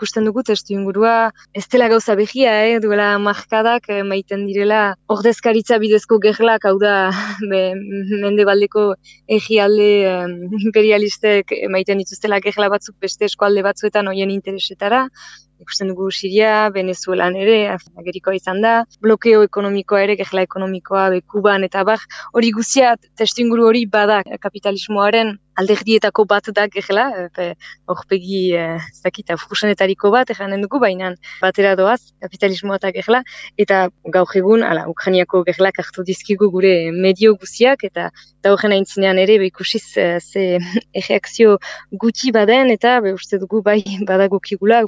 ikusten dugu testu ingurua, ez dela gauza behia, eh? duela markadak eh, maiten direla ordezkaritza bidezko gerlak, hau da, be, mende baldeko egialde imperialistek maiten dituztela gerla batzuk beste eskualde batzuetan hoien interesetara, ikusten dugu Siria, Venezuelan ere, agerikoa izan da, blokeo ekonomikoa ere, gehla ekonomikoa, bekuban eta bar, hori guzia, testu inguru hori bada kapitalismoaren alderdietako bat da gehela, horpegi eh, ez dakit, fusenetariko bat, eganen dugu, baina batera doaz, kapitalismoa eta gehela, eta gaur egun, ala, Ukraniako gehelak hartu dizkigu gure medio guziak, eta eta horren aintzinean ere, ikusiz eh, ze erreakzio gutxi baden, eta be uste dugu bai badagokigula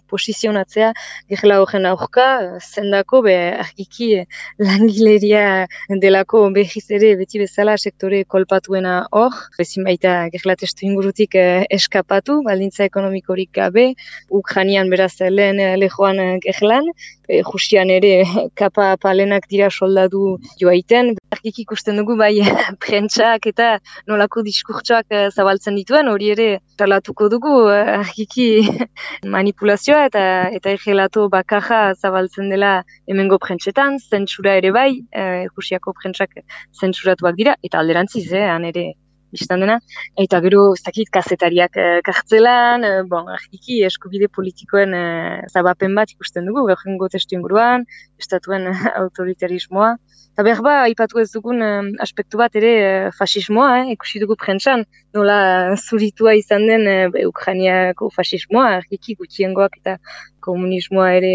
posizionatzea gehela horren aurka, zendako, be argiki langileria delako behiz ere, beti bezala sektore kolpatuena hor, bezin baita gehela testu ingurutik eh, eskapatu, baldintza ekonomikorik gabe, Ukranian beraz lehen eh, lehoan eh, gehlan, eh, justian ere kapa palenak dira soldadu joaiten. Argik ikusten dugu bai prentsak eta nolako diskurtsoak eh, zabaltzen dituen, hori ere talatuko dugu eh, argiki manipulazioa eta eta egelato bakarra zabaltzen dela hemengo prentsetan, zentsura ere bai, eh, justiako prentsak zentsuratuak dira, eta alderantziz, eh, han ere biztan dena, eta gero ez dakit kazetariak e, kartzelan, e, bon, argiki eskubide politikoen e, zabapen bat ikusten dugu, gaur testu inguruan, estatuen autoritarismoa. Eta behar ba, ipatu ez dugun aspektu bat ere fasismoa, eh, ikusi dugu prentsan, nola zuritua izan den e, Ukraniako fasismoa, argiki gutxiengoak eta komunismoa ere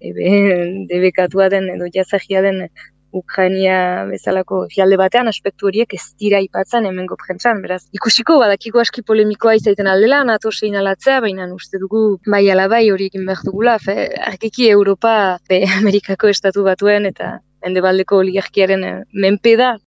ebe, debekatua den edo jazagia den Ukraina bezalako fialde batean aspektu horiek ez dira ipatzen hemengo prentsan, beraz. Ikusiko, badakiko aski polemikoa izaiten aldela, nato sein alatzea, baina uste dugu bai alabai hori egin behar dugula, fe, arkiki Europa, be, Amerikako estatu batuen eta mendebaldeko oligarkiaren menpe da,